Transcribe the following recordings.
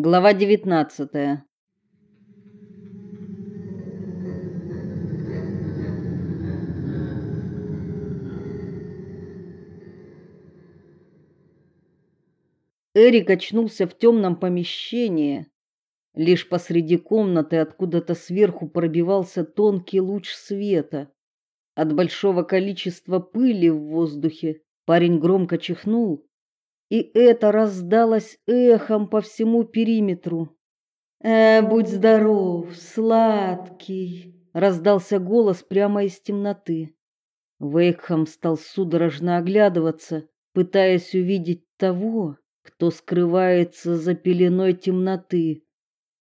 Глава 19. Эрик очнулся в темном помещении. Лишь посреди комнаты откуда-то сверху пробивался тонкий луч света. От большого количества пыли в воздухе парень громко чихнул, и это раздалось эхом по всему периметру. «Э, будь здоров, сладкий!» — раздался голос прямо из темноты. Вейкхам стал судорожно оглядываться, пытаясь увидеть того, кто скрывается за пеленой темноты.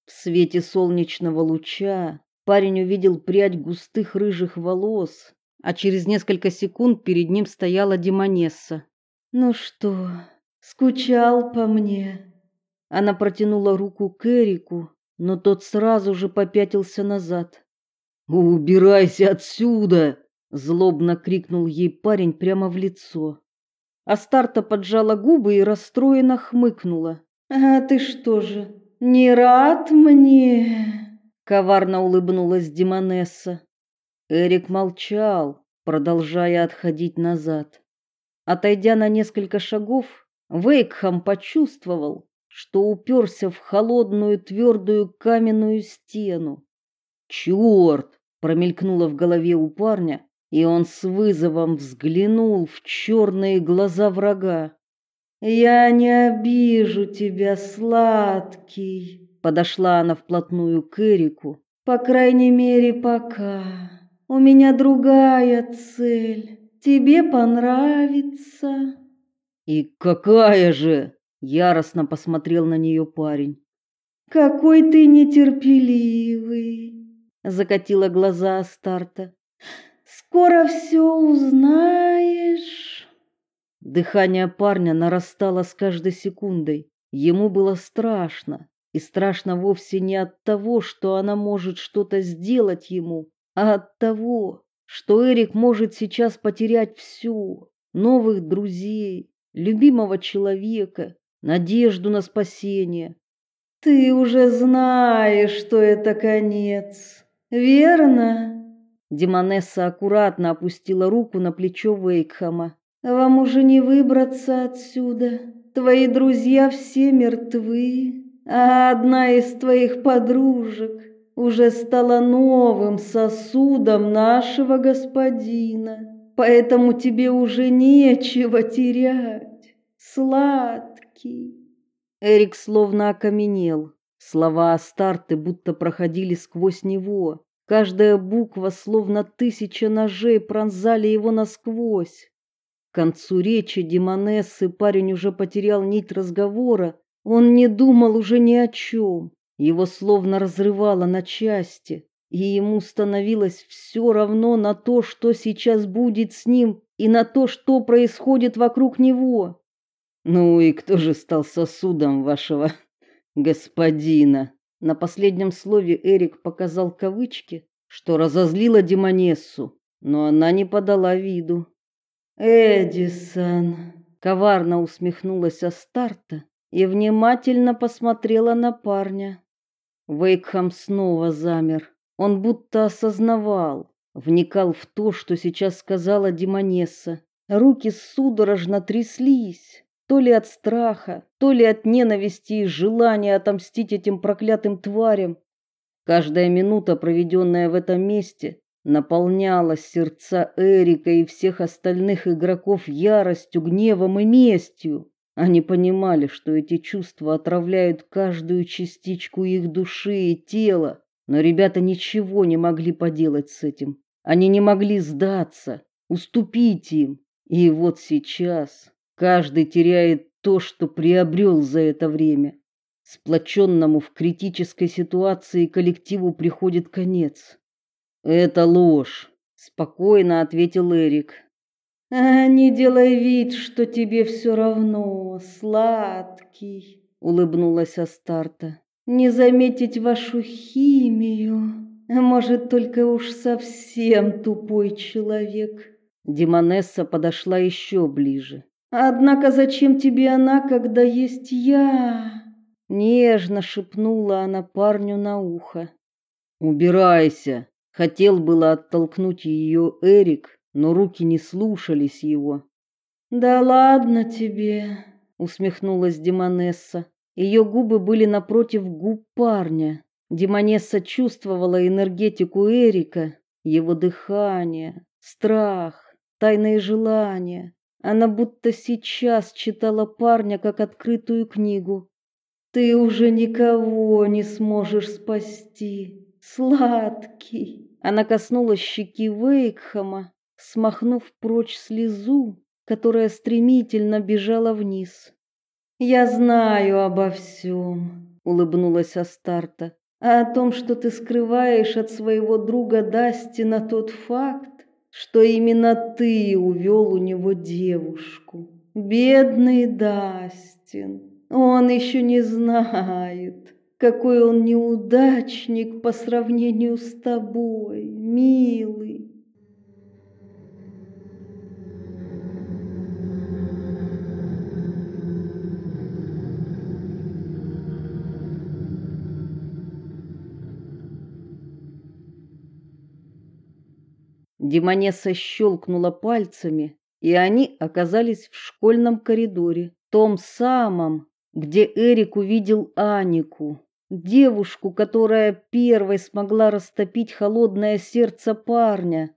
В свете солнечного луча парень увидел прядь густых рыжих волос, а через несколько секунд перед ним стояла Демонесса. «Ну что, скучал по мне?» Она протянула руку к Эрику, но тот сразу же попятился назад. «Убирайся отсюда!» — злобно крикнул ей парень прямо в лицо. Астарта поджала губы и расстроенно хмыкнула. «А ты что же, не рад мне?» Коварно улыбнулась Демонесса. Эрик молчал, продолжая отходить назад. Отойдя на несколько шагов, Вейкхам почувствовал, что уперся в холодную твердую каменную стену. «Черт!» — промелькнуло в голове у парня, и он с вызовом взглянул в черные глаза врага. «Я не обижу тебя, сладкий!» Подошла она вплотную к Эрику. «По крайней мере, пока. У меня другая цель. Тебе понравится». «И какая же?» Яростно посмотрел на нее парень. «Какой ты нетерпеливый!» Закатила глаза Астарта. Скоро все узнаешь. Дыхание парня нарастало с каждой секундой. Ему было страшно, и страшно вовсе не от того, что она может что-то сделать ему, а от того, что Эрик может сейчас потерять все: новых друзей, любимого человека, надежду на спасение. Ты уже знаешь, что это конец, верно? Демонесса аккуратно опустила руку на плечо Вейкхама. Вам уже не выбраться отсюда. Твои друзья все мертвы, а одна из твоих подружек уже стала новым сосудом нашего господина. Поэтому тебе уже нечего терять. Сладкий. Эрик словно окаменел. Слова Астарты будто проходили сквозь него. Каждая буква, словно тысяча ножей, пронзали его насквозь. К концу речи Демонессы парень уже потерял нить разговора. Он не думал уже ни о чем. Его словно разрывало на части, и ему становилось все равно на то, что сейчас будет с ним, и на то, что происходит вокруг него. Ну и кто же стал сосудом вашего господина? На последнем слове Эрик показал кавычки, что разозлило Демонессу, но она не подала виду. Эдисон коварно усмехнулась Астарта и внимательно посмотрела на парня. Вейкхам снова замер. Он будто осознавал, вникал в то, что сейчас сказала Демонесса. Руки судорожно тряслись то ли от страха, то ли от ненависти и желания отомстить этим проклятым тварям. Каждая минута, проведенная в этом месте, наполняла сердца Эрика и всех остальных игроков яростью, гневом и местью. Они понимали, что эти чувства отравляют каждую частичку их души и тела, но ребята ничего не могли поделать с этим. Они не могли сдаться, уступить им. И вот сейчас Каждый теряет то, что приобрел за это время. Сплоченному в критической ситуации коллективу приходит конец. Это ложь, спокойно ответил Эрик. А не делай вид, что тебе все равно, сладкий, улыбнулась Астарта. Не заметить вашу химию, может, только уж совсем тупой человек. Демонесса подошла еще ближе. Однако зачем тебе она, когда есть я? Нежно шепнула она парню на ухо. Убирайся. Хотел было оттолкнуть ее Эрик, но руки не слушались его. Да ладно тебе, усмехнулась Демонесса. Ее губы были напротив губ парня. Демонесса чувствовала энергетику Эрика, его дыхание, страх, тайные желания. Она будто сейчас читала парня как открытую книгу. Ты уже никого не сможешь спасти, сладкий. Она коснулась щеки Вейкхама, смахнув прочь слезу, которая стремительно бежала вниз. Я знаю обо всем», — улыбнулась Астарта. А о том, что ты скрываешь от своего друга Дастина тот факт, что именно ты увел у него девушку. Бедный Дастин. Он еще не знает, какой он неудачник по сравнению с тобой, милый. Демонесса щелкнула пальцами, и они оказались в школьном коридоре, том самом, где Эрик увидел Анику, девушку, которая первой смогла растопить холодное сердце парня.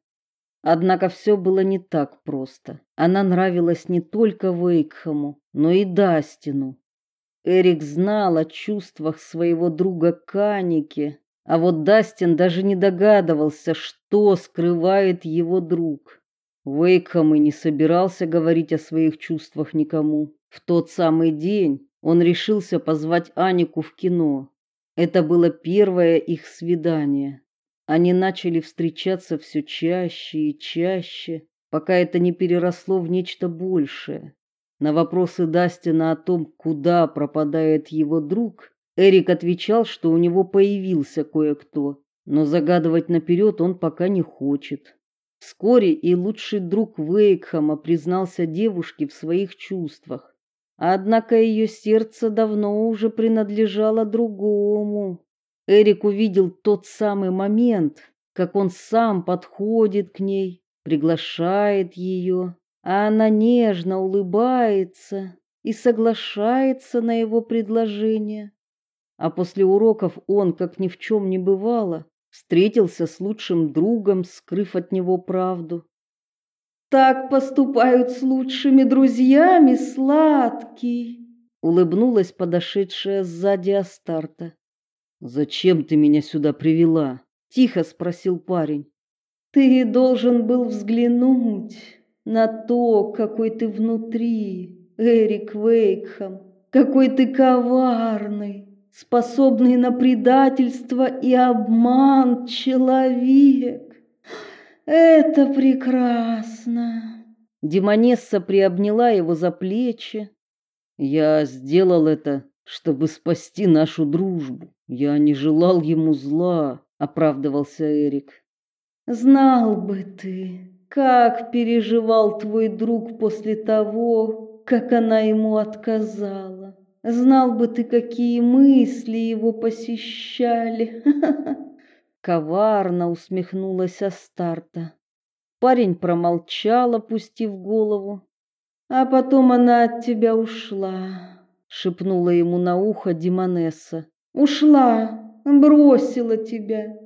Однако все было не так просто. Она нравилась не только Вейкхаму, но и Дастину. Эрик знал о чувствах своего друга Каники, а вот Дастин даже не догадывался, что скрывает его друг. Вейкхам и не собирался говорить о своих чувствах никому. В тот самый день он решился позвать Анику в кино. Это было первое их свидание. Они начали встречаться все чаще и чаще, пока это не переросло в нечто большее. На вопросы Дастина о том, куда пропадает его друг, Эрик отвечал, что у него появился кое-кто, но загадывать наперед он пока не хочет. Вскоре и лучший друг Вейкхама признался девушке в своих чувствах. Однако ее сердце давно уже принадлежало другому. Эрик увидел тот самый момент, как он сам подходит к ней, приглашает ее, а она нежно улыбается и соглашается на его предложение а после уроков он, как ни в чем не бывало, встретился с лучшим другом, скрыв от него правду. Так поступают с лучшими друзьями, сладкий, улыбнулась подошедшая сзади Астарта. Зачем ты меня сюда привела? тихо спросил парень. Ты должен был взглянуть на то, какой ты внутри, Эрик Вейкхам, какой ты коварный способный на предательство и обман человек. Это прекрасно. Демонесса приобняла его за плечи. Я сделал это, чтобы спасти нашу дружбу. Я не желал ему зла, оправдывался Эрик. Знал бы ты, как переживал твой друг после того, как она ему отказала. Знал бы ты, какие мысли его посещали. Коварно усмехнулась Астарта. Парень промолчал, опустив голову. А потом она от тебя ушла, шепнула ему на ухо Димонесса. Ушла, бросила тебя.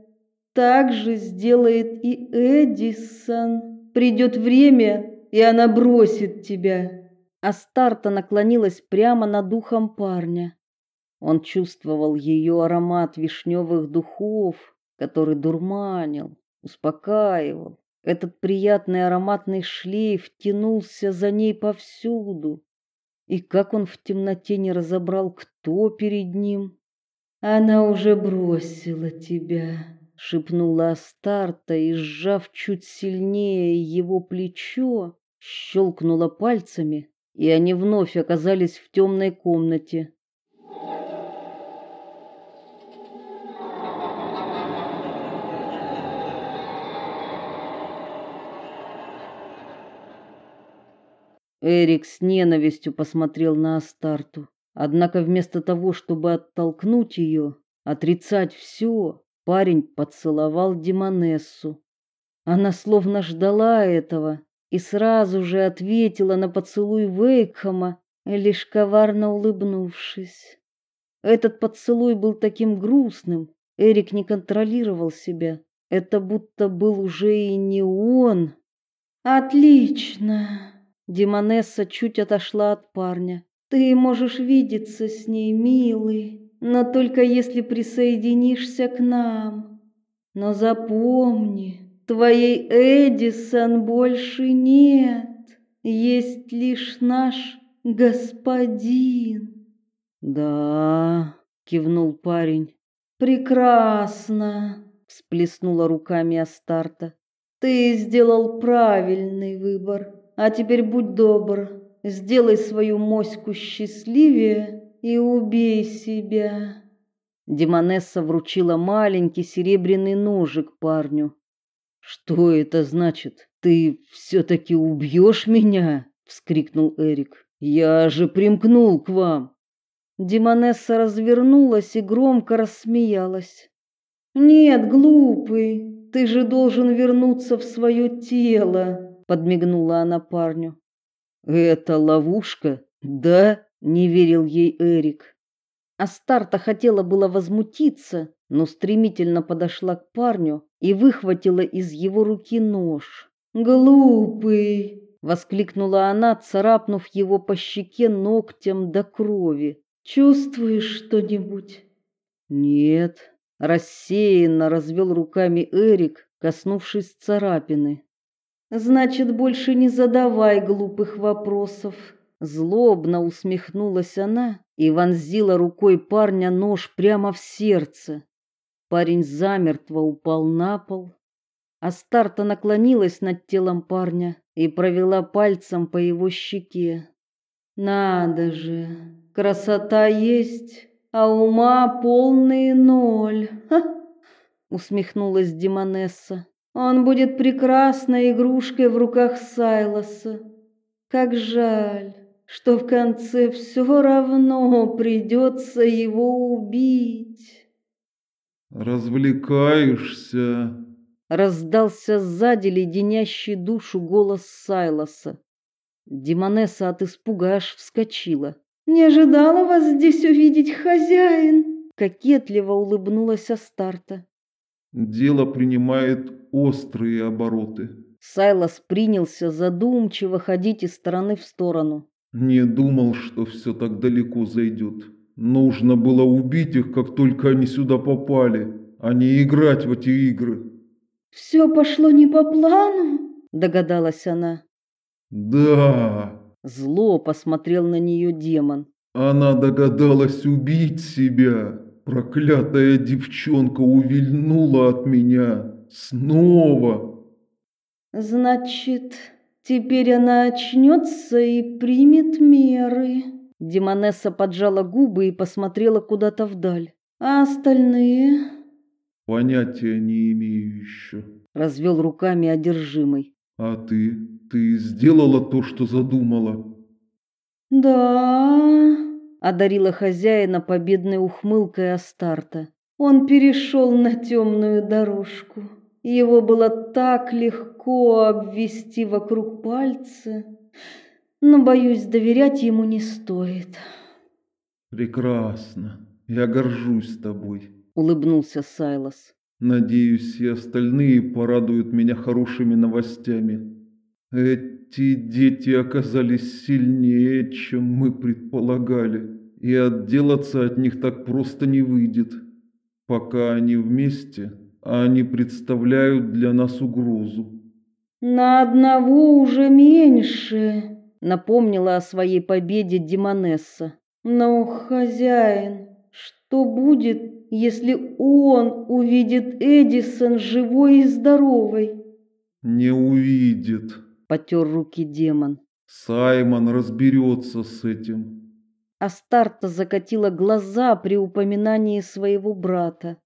Так же сделает и Эдисон. Придет время, и она бросит тебя. Астарта наклонилась прямо над ухом парня. Он чувствовал ее аромат вишневых духов, который дурманил, успокаивал. Этот приятный ароматный шлейф тянулся за ней повсюду. И как он в темноте не разобрал, кто перед ним. Она уже бросила тебя, шепнула Астарта и сжав чуть сильнее его плечо, щелкнула пальцами и они вновь оказались в темной комнате. Эрик с ненавистью посмотрел на Астарту. Однако вместо того, чтобы оттолкнуть ее, отрицать все, парень поцеловал Демонессу. Она словно ждала этого и сразу же ответила на поцелуй Вейкхама, лишь коварно улыбнувшись. Этот поцелуй был таким грустным, Эрик не контролировал себя. Это будто был уже и не он. Отлично. Демонесса чуть отошла от парня. Ты можешь видеться с ней, милый, но только если присоединишься к нам. Но запомни, твоей Эдисон больше нет. Есть лишь наш господин. Да, кивнул парень. Прекрасно, всплеснула руками Астарта. Ты сделал правильный выбор. А теперь будь добр, сделай свою моську счастливее и убей себя. Демонесса вручила маленький серебряный ножик парню. Что это значит? Ты все таки убьешь меня? вскрикнул Эрик. Я же примкнул к вам. Демонесса развернулась и громко рассмеялась. Нет, глупый, ты же должен вернуться в свое тело, подмигнула она парню. Это ловушка, да? не верил ей Эрик. Астарта хотела было возмутиться, но стремительно подошла к парню и выхватила из его руки нож. "Глупый!" воскликнула она, царапнув его по щеке ногтем до крови. "Чувствуешь что-нибудь?" "Нет", рассеянно развел руками Эрик, коснувшись царапины. Значит, больше не задавай глупых вопросов. Злобно усмехнулась она и вонзила рукой парня нож прямо в сердце. Парень замертво упал на пол. Астарта наклонилась над телом парня и провела пальцем по его щеке. Надо же, красота есть, а ума полный ноль. Ха! усмехнулась Демонесса. Он будет прекрасной игрушкой в руках Сайлоса. Как жаль, что в конце все равно придется его убить. Развлекаешься? Раздался сзади леденящий душу голос Сайлоса. Демонесса от испуга аж вскочила. Не ожидала вас здесь увидеть, хозяин, кокетливо улыбнулась Астарта. Дело принимает острые обороты. Сайлас принялся задумчиво ходить из стороны в сторону. Не думал, что все так далеко зайдет. Нужно было убить их, как только они сюда попали, а не играть в эти игры. Все пошло не по плану, догадалась она. Да. Зло посмотрел на нее демон. Она догадалась убить себя. Проклятая девчонка увильнула от меня снова. Значит, теперь она очнется и примет меры. Демонесса поджала губы и посмотрела куда-то вдаль. А остальные? Понятия не имею еще. Развел руками одержимый. А ты? Ты сделала то, что задумала? Да, одарила хозяина победной ухмылкой Астарта. Он перешел на темную дорожку. Его было так легко обвести вокруг пальца, но боюсь, доверять ему не стоит. Прекрасно. Я горжусь тобой, улыбнулся Сайлас. Надеюсь, и остальные порадуют меня хорошими новостями. Эти дети оказались сильнее, чем мы предполагали, и отделаться от них так просто не выйдет. Пока они вместе, они представляют для нас угрозу. На одного уже меньше, напомнила о своей победе Демонесса. Но хозяин, что будет, если он увидит Эдисон живой и здоровой? Не увидит, потер руки демон. Саймон разберется с этим. Астарта закатила глаза при упоминании своего брата.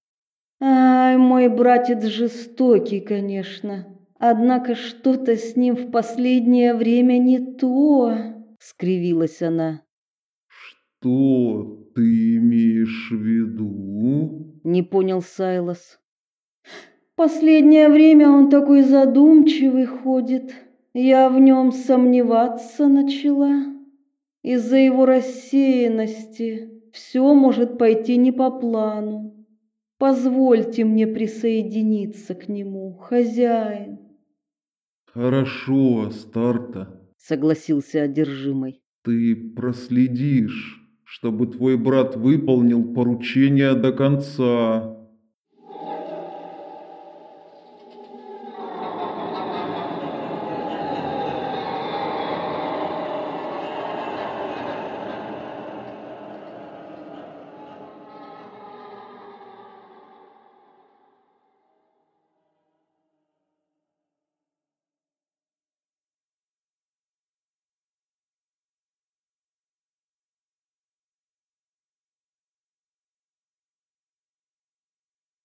Ай, мой братец жестокий, конечно. Однако что-то с ним в последнее время не то, скривилась она. Что ты имеешь в виду? Не понял Сайлос. Последнее время он такой задумчивый ходит. Я в нем сомневаться начала. Из-за его рассеянности все может пойти не по плану. Позвольте мне присоединиться к нему, хозяин. Хорошо, Старта, согласился одержимый. Ты проследишь, чтобы твой брат выполнил поручение до конца.